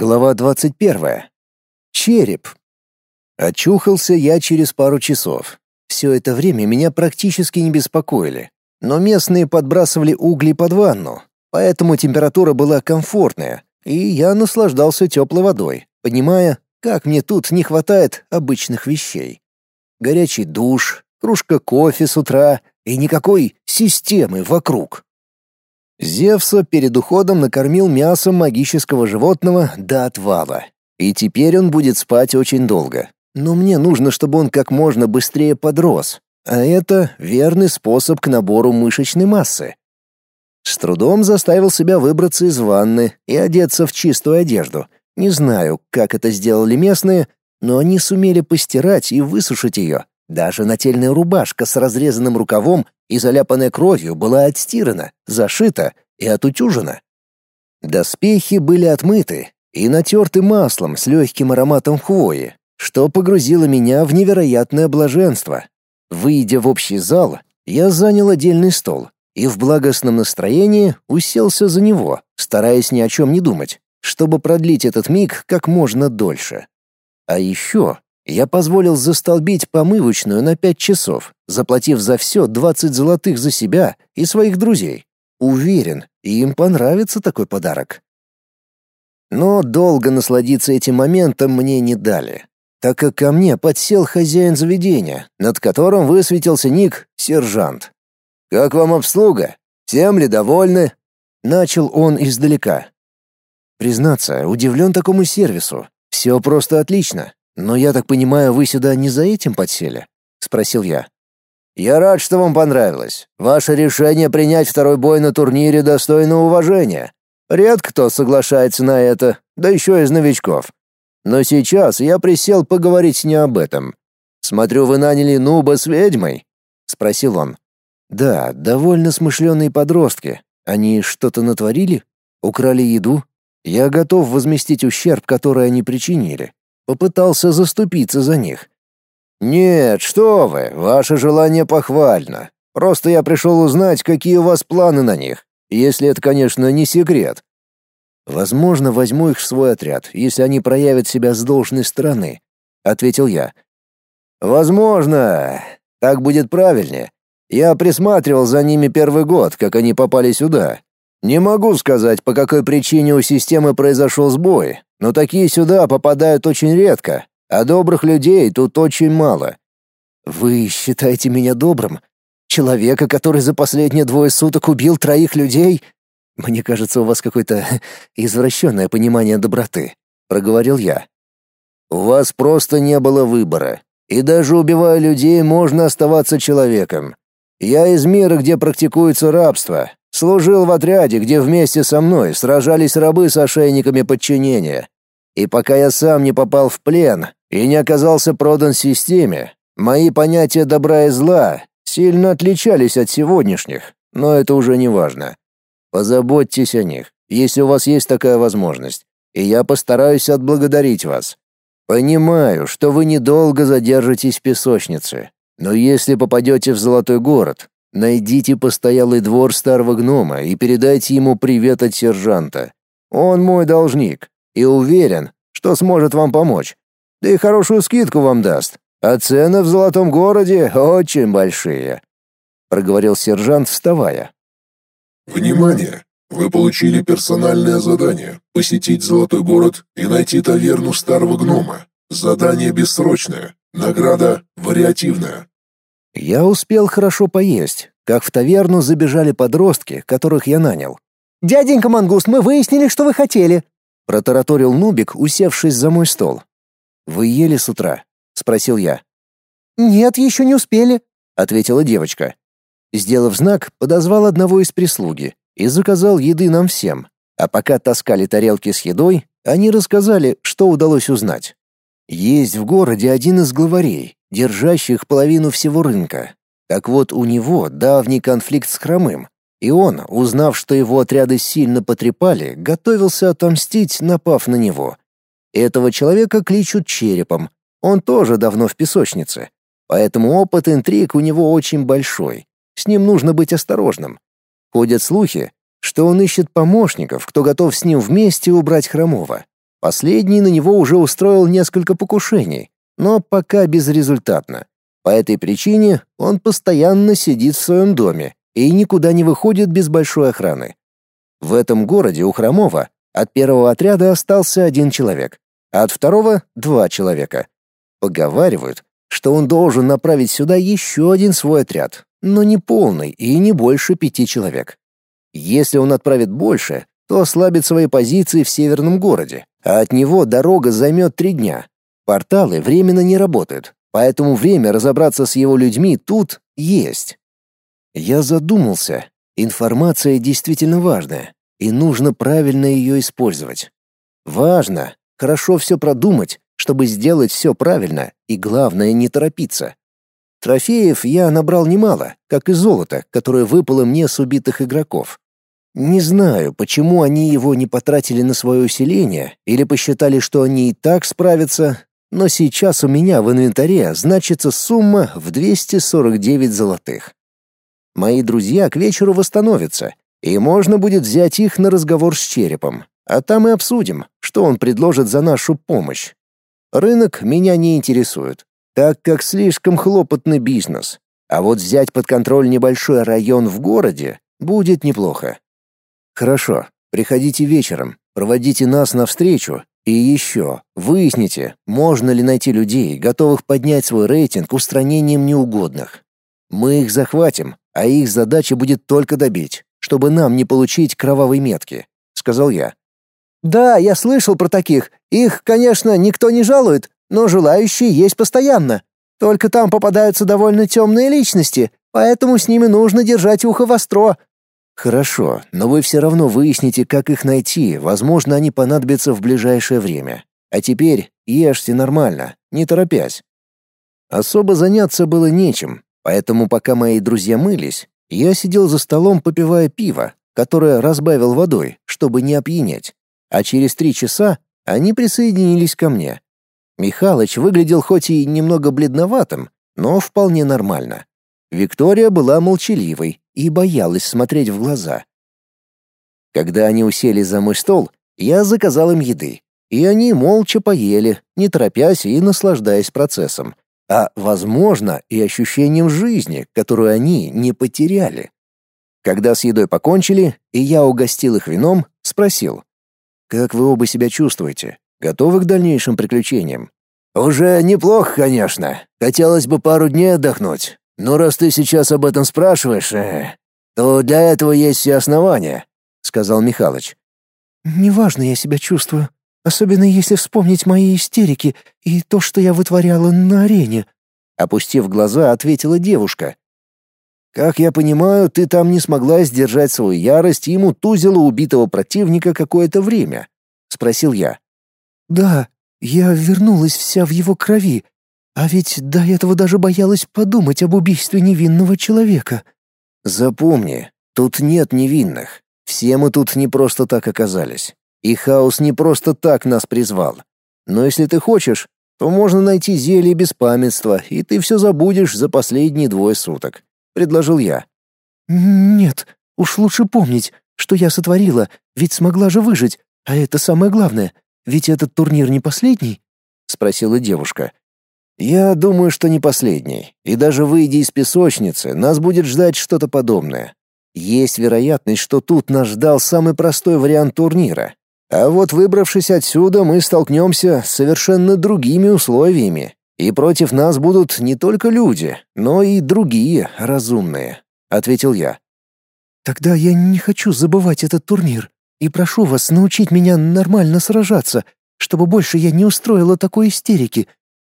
Глава 21. Череп. Очухался я через пару часов. Все это время меня практически не беспокоили. Но местные подбрасывали угли под ванну, поэтому температура была комфортная, и я наслаждался теплой водой, понимая, как мне тут не хватает обычных вещей. Горячий душ, кружка кофе с утра и никакой системы вокруг. Зевса перед уходом накормил мясом магического животного до отвала. И теперь он будет спать очень долго. Но мне нужно, чтобы он как можно быстрее подрос. А это верный способ к набору мышечной массы. С трудом заставил себя выбраться из ванны и одеться в чистую одежду. Не знаю, как это сделали местные, но они сумели постирать и высушить ее. Даже нательная рубашка с разрезанным рукавом и заляпанная кровью была отстирана, зашита и отутюжена. Доспехи были отмыты и натерты маслом с легким ароматом хвои, что погрузило меня в невероятное блаженство. Выйдя в общий зал, я занял отдельный стол и в благостном настроении уселся за него, стараясь ни о чем не думать, чтобы продлить этот миг как можно дольше. А еще я позволил застолбить помывочную на пять часов, заплатив за все двадцать золотых за себя и своих друзей. Уверен, им понравится такой подарок. Но долго насладиться этим моментом мне не дали, так как ко мне подсел хозяин заведения, над которым высветился ник «Сержант». «Как вам обслуга? Всем ли довольны?» Начал он издалека. Признаться, удивлен такому сервису. Все просто отлично. «Но я так понимаю, вы сюда не за этим подсели?» — спросил я. «Я рад, что вам понравилось. Ваше решение принять второй бой на турнире достойно уважения. Редко кто соглашается на это, да еще из новичков. Но сейчас я присел поговорить не об этом. Смотрю, вы наняли нуба с ведьмой?» — спросил он. «Да, довольно смышленые подростки. Они что-то натворили? Украли еду? Я готов возместить ущерб, который они причинили попытался заступиться за них. «Нет, что вы, ваше желание похвально. Просто я пришел узнать, какие у вас планы на них, если это, конечно, не секрет. Возможно, возьму их в свой отряд, если они проявят себя с должной стороны», — ответил я. «Возможно, так будет правильнее. Я присматривал за ними первый год, как они попали сюда. Не могу сказать, по какой причине у системы произошел сбой, но такие сюда попадают очень редко, а добрых людей тут очень мало. Вы считаете меня добрым? Человека, который за последние двое суток убил троих людей? Мне кажется, у вас какое-то извращенное понимание доброты, проговорил я. У вас просто не было выбора. И даже убивая людей, можно оставаться человеком. Я из мира, где практикуется рабство, Служил в отряде, где вместе со мной сражались рабы с ошейниками подчинения. И пока я сам не попал в плен и не оказался продан системе, мои понятия добра и зла сильно отличались от сегодняшних, но это уже не важно. Позаботьтесь о них, если у вас есть такая возможность, и я постараюсь отблагодарить вас. Понимаю, что вы недолго задержитесь в песочнице, но если попадете в Золотой город, Найдите постоялый двор старого гнома и передайте ему привет от сержанта. Он мой должник и уверен, что сможет вам помочь. Да и хорошую скидку вам даст. А цены в золотом городе очень большие, проговорил сержант, вставая. Внимание! Вы получили персональное задание посетить золотой город и найти таверну старого гнома. Задание бессрочное. Награда вариативная. Я успел хорошо поесть, как в таверну забежали подростки, которых я нанял. «Дяденька Мангуст, мы выяснили, что вы хотели», — протараторил Нубик, усевшись за мой стол. «Вы ели с утра?» — спросил я. «Нет, еще не успели», — ответила девочка. Сделав знак, подозвал одного из прислуги и заказал еды нам всем. А пока таскали тарелки с едой, они рассказали, что удалось узнать. Есть в городе один из главарей, держащих половину всего рынка. Так вот, у него давний конфликт с Хромым, и он, узнав, что его отряды сильно потрепали, готовился отомстить, напав на него. Этого человека кличут Черепом, он тоже давно в песочнице, поэтому опыт интриг у него очень большой. С ним нужно быть осторожным. Ходят слухи, что он ищет помощников, кто готов с ним вместе убрать Хромова. Последний на него уже устроил несколько покушений, но пока безрезультатно. По этой причине он постоянно сидит в своем доме и никуда не выходит без большой охраны. В этом городе у Хромова от первого отряда остался один человек, а от второго — два человека. Поговаривают, что он должен направить сюда еще один свой отряд, но не полный и не больше пяти человек. Если он отправит больше, то ослабит свои позиции в северном городе, а от него дорога займет три дня. Порталы временно не работают, поэтому время разобраться с его людьми тут есть. Я задумался. Информация действительно важная, и нужно правильно ее использовать. Важно хорошо все продумать, чтобы сделать все правильно, и главное не торопиться. Трофеев я набрал немало, как и золото, которое выпало мне с убитых игроков. Не знаю, почему они его не потратили на свое усиление или посчитали, что они и так справятся, но сейчас у меня в инвентаре значится сумма в 249 золотых. Мои друзья к вечеру восстановятся, и можно будет взять их на разговор с черепом, а там и обсудим, что он предложит за нашу помощь. Рынок меня не интересует, так как слишком хлопотный бизнес, а вот взять под контроль небольшой район в городе будет неплохо. Хорошо, приходите вечером, проводите нас навстречу и еще выясните, можно ли найти людей, готовых поднять свой рейтинг устранением неугодных. Мы их захватим, а их задача будет только добить, чтобы нам не получить кровавой метки, сказал я. Да, я слышал про таких. Их, конечно, никто не жалует, но желающие есть постоянно. Только там попадаются довольно темные личности, поэтому с ними нужно держать ухо востро. Хорошо, но вы все равно выясните, как их найти. Возможно, они понадобятся в ближайшее время. А теперь ешьте нормально, не торопясь. Особо заняться было нечем, поэтому пока мои друзья мылись, я сидел за столом, попивая пиво, которое разбавил водой, чтобы не опьянеть. А через три часа они присоединились ко мне. Михалыч выглядел хоть и немного бледноватым, но вполне нормально. Виктория была молчаливой, и боялась смотреть в глаза. Когда они усели за мой стол, я заказал им еды, и они молча поели, не торопясь и наслаждаясь процессом, а, возможно, и ощущением жизни, которую они не потеряли. Когда с едой покончили, и я угостил их вином, спросил, «Как вы оба себя чувствуете? Готовы к дальнейшим приключениям?» «Уже неплохо, конечно. Хотелось бы пару дней отдохнуть. Но раз ты сейчас об этом спрашиваешь, э, то для этого есть все основания, сказал Михалыч. Неважно я себя чувствую, особенно если вспомнить мои истерики и то, что я вытворяла на арене, опустив глаза, ответила девушка. Как я понимаю, ты там не смогла сдержать свою ярость и мутузила убитого противника какое-то время, спросил я. Да, я вернулась вся в его крови, а ведь до этого даже боялась подумать об убийстве невинного человека. Запомни, тут нет невинных. Все мы тут не просто так оказались. И хаос не просто так нас призвал. Но если ты хочешь, то можно найти зелье беспамятства, и ты все забудешь за последние двое суток», — предложил я. «Нет, уж лучше помнить, что я сотворила, ведь смогла же выжить, а это самое главное. Ведь этот турнир не последний?» — спросила девушка. Я думаю, что не последний. И даже выйдя из песочницы, нас будет ждать что-то подобное. Есть вероятность, что тут нас ждал самый простой вариант турнира. А вот выбравшись отсюда, мы столкнемся с совершенно другими условиями. И против нас будут не только люди, но и другие разумные, ответил я. Тогда я не хочу забывать этот турнир и прошу вас научить меня нормально сражаться, чтобы больше я не устроила такой истерики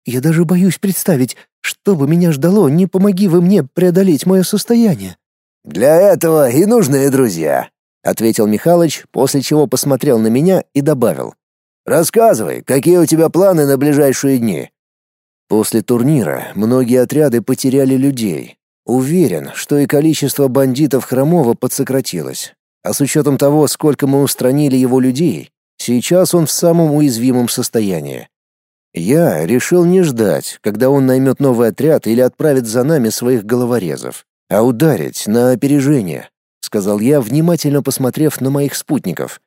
я даже боюсь представить, что бы меня ждало, не помоги вы мне преодолеть мое состояние». «Для этого и нужны друзья», — ответил Михалыч, после чего посмотрел на меня и добавил. «Рассказывай, какие у тебя планы на ближайшие дни?» После турнира многие отряды потеряли людей. Уверен, что и количество бандитов Хромова подсократилось. А с учетом того, сколько мы устранили его людей, сейчас он в самом уязвимом состоянии. Я решил не ждать, когда он наймет новый отряд или отправит за нами своих головорезов, а ударить на опережение, сказал я, внимательно посмотрев на моих спутников.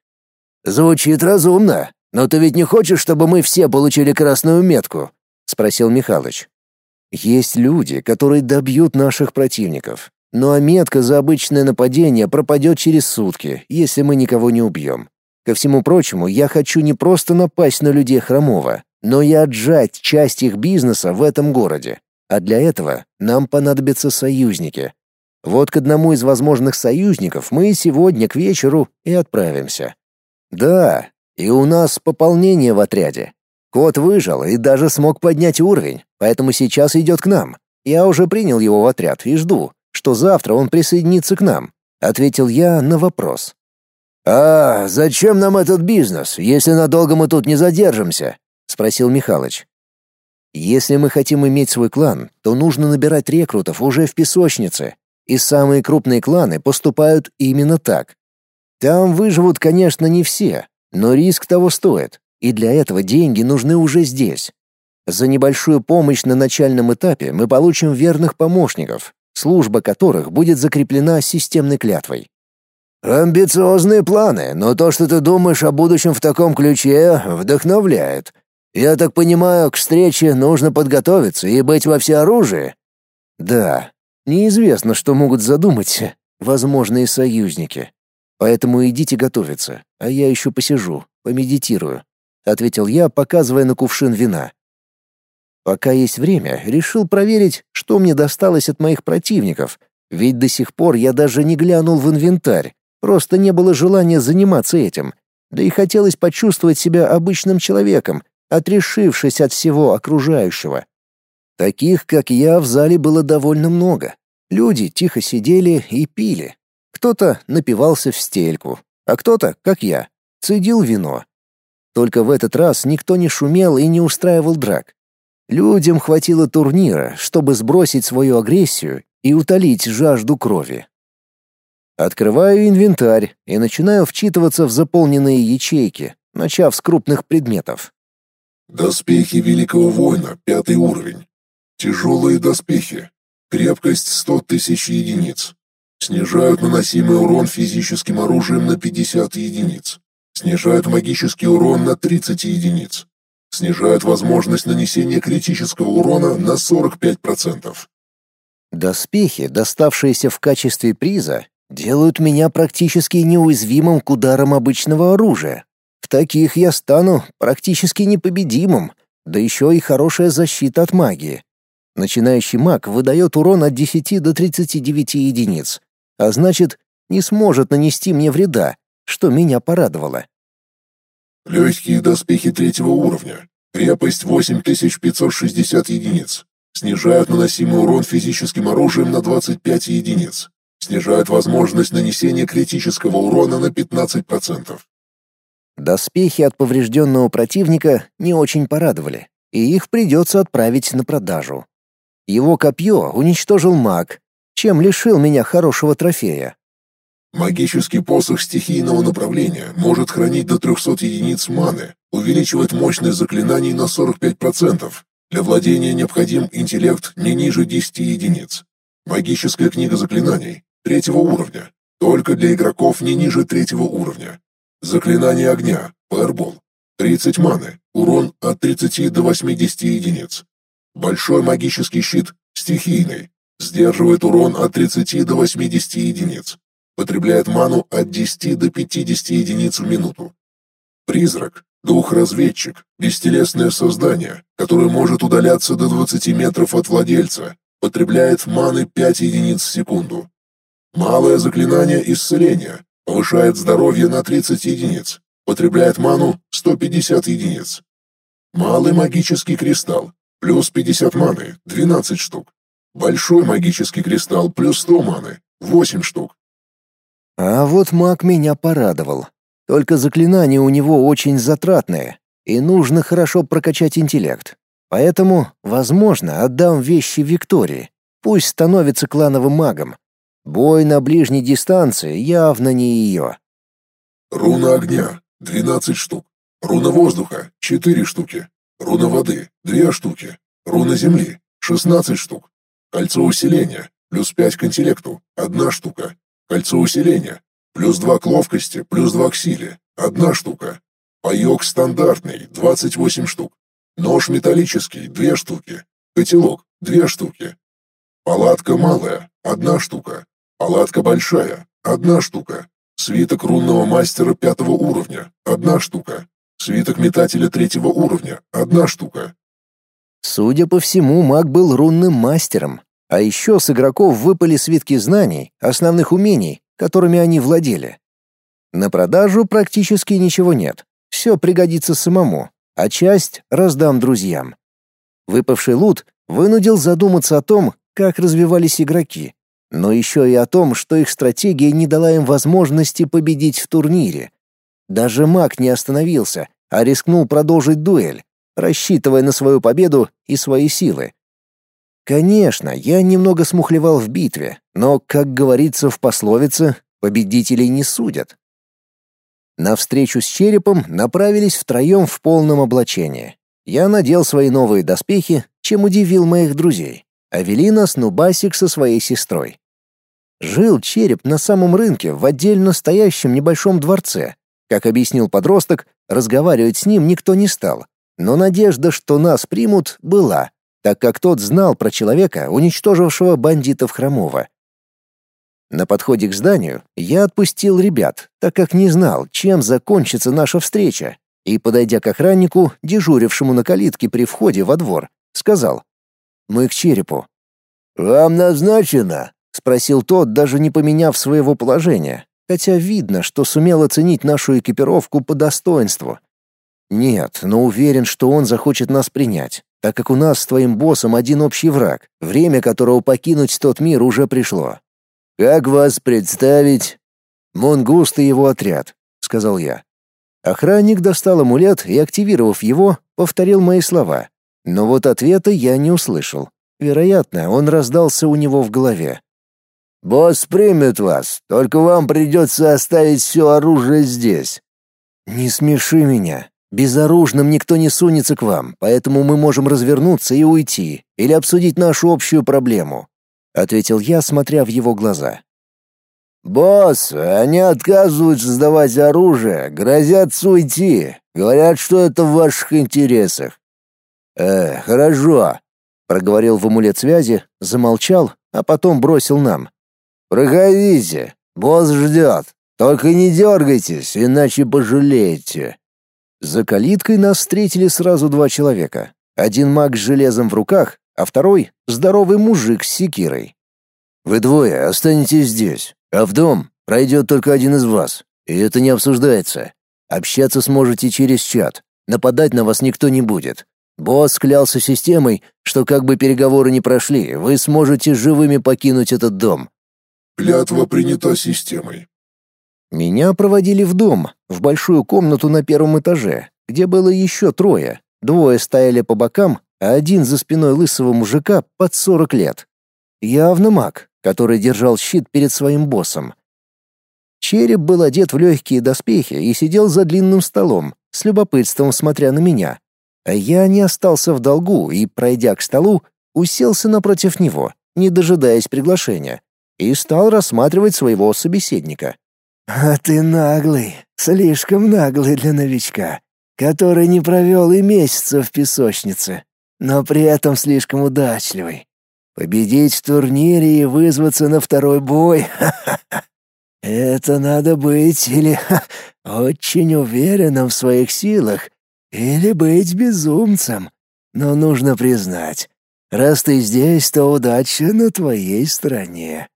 Звучит разумно, Но ты ведь не хочешь, чтобы мы все получили красную метку?» — спросил Михалыч. «Есть люди, которые добьют наших противников. Ну а метка за обычное нападение пропадет через сутки, если мы никого не убьем. Ко всему прочему, я хочу не просто напасть на людей Хромова, но и отжать часть их бизнеса в этом городе. А для этого нам понадобятся союзники. Вот к одному из возможных союзников мы сегодня к вечеру и отправимся. Да, и у нас пополнение в отряде. Кот выжил и даже смог поднять уровень, поэтому сейчас идет к нам. Я уже принял его в отряд и жду, что завтра он присоединится к нам, ответил я на вопрос. А зачем нам этот бизнес, если надолго мы тут не задержимся? Спросил Михалыч. Если мы хотим иметь свой клан, то нужно набирать рекрутов уже в песочнице, и самые крупные кланы поступают именно так. Там выживут, конечно, не все, но риск того стоит, и для этого деньги нужны уже здесь. За небольшую помощь на начальном этапе мы получим верных помощников, служба которых будет закреплена системной клятвой. Амбициозные планы, но то, что ты думаешь о будущем в таком ключе, вдохновляет. Я так понимаю, к встрече нужно подготовиться и быть во всеоружии. Да, неизвестно, что могут задумать возможные союзники. Поэтому идите готовиться, а я еще посижу, помедитирую, ответил я, показывая на кувшин вина. Пока есть время, решил проверить, что мне досталось от моих противников, ведь до сих пор я даже не глянул в инвентарь, просто не было желания заниматься этим. Да и хотелось почувствовать себя обычным человеком, отрешившись от всего окружающего. Таких, как я, в зале было довольно много. Люди тихо сидели и пили, кто-то напивался в стельку, а кто-то, как я, цедил вино. Только в этот раз никто не шумел и не устраивал драк. Людям хватило турнира, чтобы сбросить свою агрессию и утолить жажду крови. Открываю инвентарь и начинаю вчитываться в заполненные ячейки, начав с крупных предметов. Доспехи Великого Воина, пятый уровень. Тяжелые доспехи. Крепкость 100 тысяч единиц. Снижают наносимый урон физическим оружием на 50 единиц. Снижают магический урон на 30 единиц. Снижают возможность нанесения критического урона на 45%. Доспехи, доставшиеся в качестве приза, делают меня практически неуязвимым к ударам обычного оружия. В таких я стану практически непобедимым, да еще и хорошая защита от магии. Начинающий маг выдает урон от 10 до 39 единиц, а значит, не сможет нанести мне вреда, что меня порадовало. Легкие доспехи третьего уровня. Крепость 8560 единиц. Снижают наносимый урон физическим оружием на 25 единиц. Снижают возможность нанесения критического урона на 15%. Доспехи от поврежденного противника не очень порадовали, и их придется отправить на продажу. Его копье уничтожил маг, чем лишил меня хорошего трофея. Магический посох стихийного направления может хранить до 300 единиц маны, увеличивает мощность заклинаний на 45%. Для владения необходим интеллект не ниже 10 единиц. Магическая книга заклинаний третьего уровня, только для игроков не ниже третьего уровня. Заклинание огня, Фаербол. 30 маны, урон от 30 до 80 единиц. Большой магический щит, стихийный, Сдерживает урон от 30 до 80 единиц. Потребляет ману от 10 до 50 единиц в минуту. Призрак – дух-разведчик, бестелесное создание, которое может удаляться до 20 метров от владельца. Потребляет маны 5 единиц в секунду. Малое заклинание исцеления. Повышает здоровье на 30 единиц. Потребляет ману 150 единиц. Малый магический кристалл. Плюс 50 маны, 12 штук. Большой магический кристалл плюс 100 маны, 8 штук. А вот маг меня порадовал. Только заклинания у него очень затратные, и нужно хорошо прокачать интеллект. Поэтому, возможно, отдам вещи Виктории. Пусть становится клановым магом. Бой на ближней дистанции явно не ее. Руна огня — 12 штук. Руна воздуха — 4 штуки. Руна воды — 2 штуки. Руна земли — 16 штук. Кольцо усиления. Плюс 5 к интеллекту. Одна штука. Кольцо усиления. Плюс 2 к ловкости, плюс 2 к силе. Одна штука. Паёк стандартный, 28 штук. Нож металлический, 2 штуки. Котелок, 2 штуки. Палатка малая, одна штука. Палатка большая, одна штука. Свиток рунного мастера пятого уровня, одна штука. Свиток метателя третьего уровня, одна штука. Судя по всему, маг был рунным мастером. А еще с игроков выпали свитки знаний, основных умений, которыми они владели. На продажу практически ничего нет. Все пригодится самому, а часть раздам друзьям. Выпавший лут вынудил задуматься о том, как развивались игроки, но еще и о том, что их стратегия не дала им возможности победить в турнире. Даже маг не остановился, а рискнул продолжить дуэль, рассчитывая на свою победу и свои силы. Конечно, я немного смухлевал в битве, но, как говорится в пословице, победителей не судят. На встречу с черепом направились втроем в полном облачении. Я надел свои новые доспехи, чем удивил моих друзей. Авелина с Нубасик со своей сестрой. Жил череп на самом рынке в отдельно стоящем небольшом дворце. Как объяснил подросток, разговаривать с ним никто не стал. Но надежда, что нас примут, была, так как тот знал про человека, уничтожившего бандитов Хромова. На подходе к зданию я отпустил ребят, так как не знал, чем закончится наша встреча, и, подойдя к охраннику, дежурившему на калитке при входе во двор, сказал «Мы к черепу». «Вам назначено?» — спросил тот, даже не поменяв своего положения, хотя видно, что сумел оценить нашу экипировку по достоинству. «Нет, но уверен, что он захочет нас принять, так как у нас с твоим боссом один общий враг, время которого покинуть тот мир уже пришло. Как вас представить?» «Монгуст и его отряд», — сказал я. Охранник достал амулет и, активировав его, повторил мои слова. Но вот ответа я не услышал. Вероятно, он раздался у него в голове. «Босс примет вас, только вам придется оставить все оружие здесь». «Не смеши меня. Безоружным никто не сунется к вам, поэтому мы можем развернуться и уйти, или обсудить нашу общую проблему ответил я, смотря в его глаза. Босс, они отказываются сдавать оружие, грозят уйти, говорят, что это в ваших интересах. Э, хорошо, проговорил в амулет связи, замолчал, а потом бросил нам. Проходите, босс ждет. Только не дергайтесь, иначе пожалеете. За калиткой нас встретили сразу два человека. Один маг с железом в руках, а второй — здоровый мужик с секирой. «Вы двое останетесь здесь, а в дом пройдет только один из вас, и это не обсуждается. Общаться сможете через чат, нападать на вас никто не будет. Босс клялся системой, что как бы переговоры ни прошли, вы сможете живыми покинуть этот дом». «Клятва принята системой». Меня проводили в дом, в большую комнату на первом этаже, где было еще трое. Двое стояли по бокам, а один за спиной лысого мужика под сорок лет. Явно маг, который держал щит перед своим боссом. Череп был одет в легкие доспехи и сидел за длинным столом, с любопытством смотря на меня. А я не остался в долгу и, пройдя к столу, уселся напротив него, не дожидаясь приглашения, и стал рассматривать своего собеседника. «А ты наглый, слишком наглый для новичка, который не провел и месяца в песочнице», но при этом слишком удачливый. Победить в турнире и вызваться на второй бой — это надо быть или очень уверенным в своих силах, или быть безумцем. Но нужно признать, раз ты здесь, то удача на твоей стороне.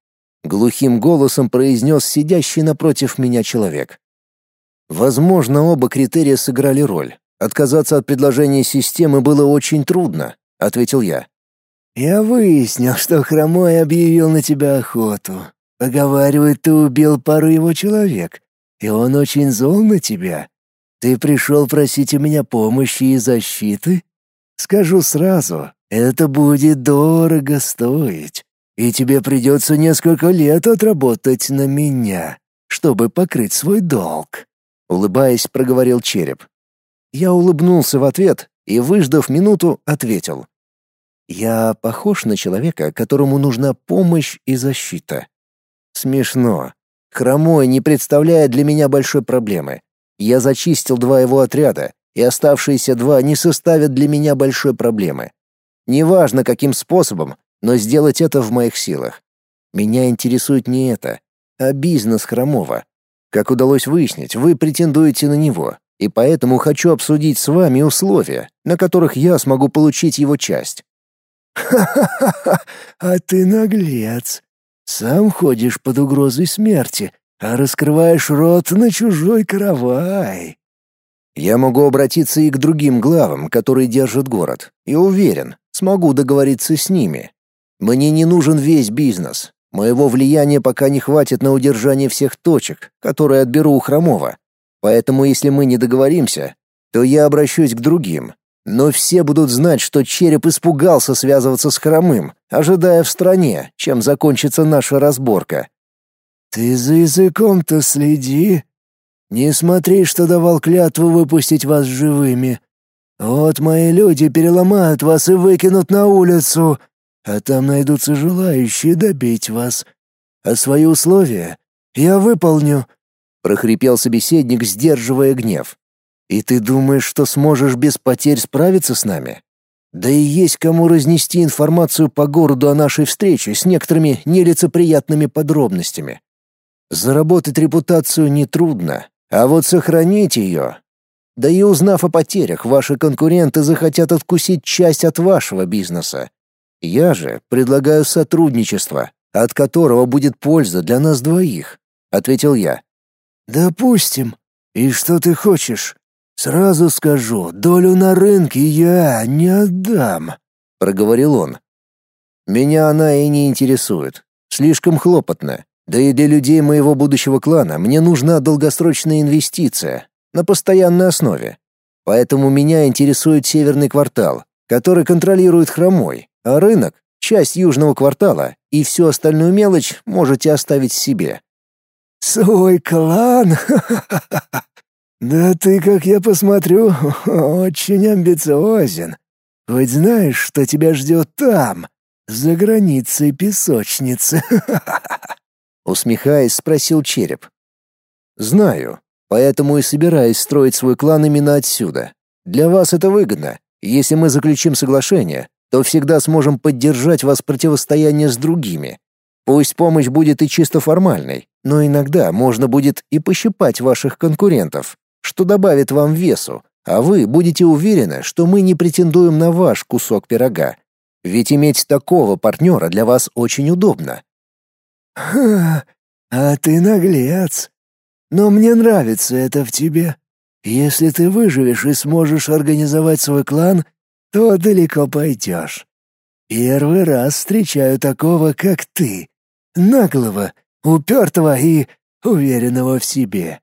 Глухим голосом произнес сидящий напротив меня человек. Возможно, оба критерия сыграли роль. Отказаться от предложения системы было очень трудно, ответил я. Я выяснил, что Хромой объявил на тебя охоту. Поговаривают, ты убил пару его человек, и он очень зол на тебя. Ты пришел просить у меня помощи и защиты? Скажу сразу, это будет дорого стоить, и тебе придется несколько лет отработать на меня, чтобы покрыть свой долг. Улыбаясь, проговорил череп. Я улыбнулся в ответ и, выждав минуту, ответил. «Я похож на человека, которому нужна помощь и защита». Смешно. Хромой не представляет для меня большой проблемы. Я зачистил два его отряда, и оставшиеся два не составят для меня большой проблемы. Неважно, каким способом, но сделать это в моих силах. Меня интересует не это, а бизнес Хромова. Как удалось выяснить, вы претендуете на него, и поэтому хочу обсудить с вами условия, на которых я смогу получить его часть. «Ха-ха-ха! А ты наглец! Сам ходишь под угрозой смерти, а раскрываешь рот на чужой каравай!» Я могу обратиться и к другим главам, которые держат город, и уверен, смогу договориться с ними. Мне не нужен весь бизнес. Моего влияния пока не хватит на удержание всех точек, которые отберу у Хромова. Поэтому если мы не договоримся, то я обращусь к другим. Но все будут знать, что череп испугался связываться с Хромым, ожидая в стране, чем закончится наша разборка. Ты за языком-то следи. Не смотри, что давал клятву выпустить вас живыми. Вот мои люди переломают вас и выкинут на улицу, а там найдутся желающие добить вас. А свои условия я выполню прохрипел собеседник, сдерживая гнев. И ты думаешь, что сможешь без потерь справиться с нами? Да и есть кому разнести информацию по городу о нашей встрече с некоторыми нелицеприятными подробностями. Заработать репутацию нетрудно, а вот сохранить ее... Да и узнав о потерях, ваши конкуренты захотят откусить часть от вашего бизнеса. Я же предлагаю сотрудничество, от которого будет польза для нас двоих, ответил я. «Допустим. И что ты хочешь? Сразу скажу, долю на рынке я не отдам», — проговорил он. «Меня она и не интересует. Слишком хлопотно. Да и для людей моего будущего клана мне нужна долгосрочная инвестиция на постоянной основе. Поэтому меня интересует северный квартал, который контролирует Хромой, рынок — часть южного квартала, и всю остальную мелочь можете оставить себе. Свой клан? Да ты, как я посмотрю, очень амбициозен. Хоть знаешь, что тебя ждет там, за границей песочницы?» Усмехаясь, спросил череп. «Знаю, поэтому и собираюсь строить свой клан именно отсюда. Для вас это выгодно. Если мы заключим соглашение, то всегда сможем поддержать вас в противостоянии с другими. Пусть помощь будет и чисто формальной, но иногда можно будет и пощипать ваших конкурентов, что добавит вам весу, а вы будете уверены, что мы не претендуем на ваш кусок пирога. Ведь иметь такого партнера для вас очень удобно. Ха, а ты наглец. Но мне нравится это в тебе. Если ты выживешь и сможешь организовать свой клан, то далеко пойдешь. Первый раз встречаю такого, как ты наглого, упертого и уверенного в себе.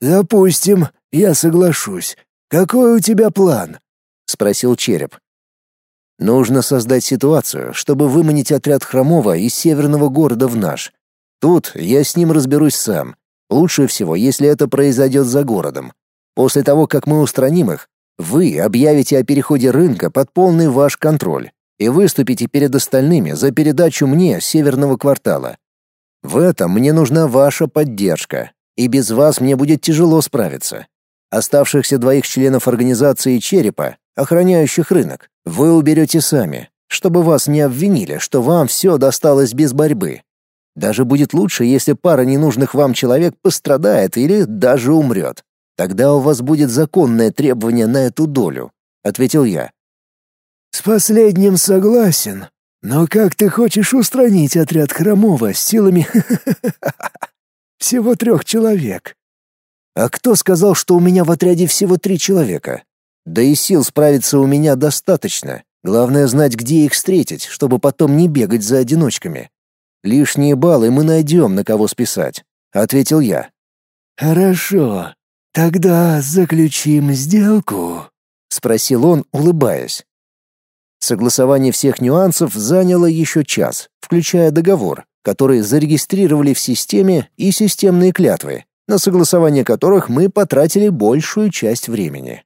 «Допустим, я соглашусь. Какой у тебя план?» — спросил Череп. «Нужно создать ситуацию, чтобы выманить отряд Хромова из северного города в наш. Тут я с ним разберусь сам. Лучше всего, если это произойдет за городом. После того, как мы устраним их, вы объявите о переходе рынка под полный ваш контроль и выступите перед остальными за передачу мне северного квартала. В этом мне нужна ваша поддержка, и без вас мне будет тяжело справиться. Оставшихся двоих членов организации Черепа, охраняющих рынок, вы уберете сами, чтобы вас не обвинили, что вам все досталось без борьбы. Даже будет лучше, если пара ненужных вам человек пострадает или даже умрет. Тогда у вас будет законное требование на эту долю, ответил я. «С последним согласен. Но как ты хочешь устранить отряд Хромова с силами всего трех человек?» «А кто сказал, что у меня в отряде всего три человека? Да и сил справиться у меня достаточно. Главное знать, где их встретить, чтобы потом не бегать за одиночками. Лишние баллы мы найдем, на кого списать», — ответил я. «Хорошо. Тогда заключим сделку», — спросил он, улыбаясь. Согласование всех нюансов заняло еще час, включая договор, который зарегистрировали в системе и системные клятвы, на согласование которых мы потратили большую часть времени.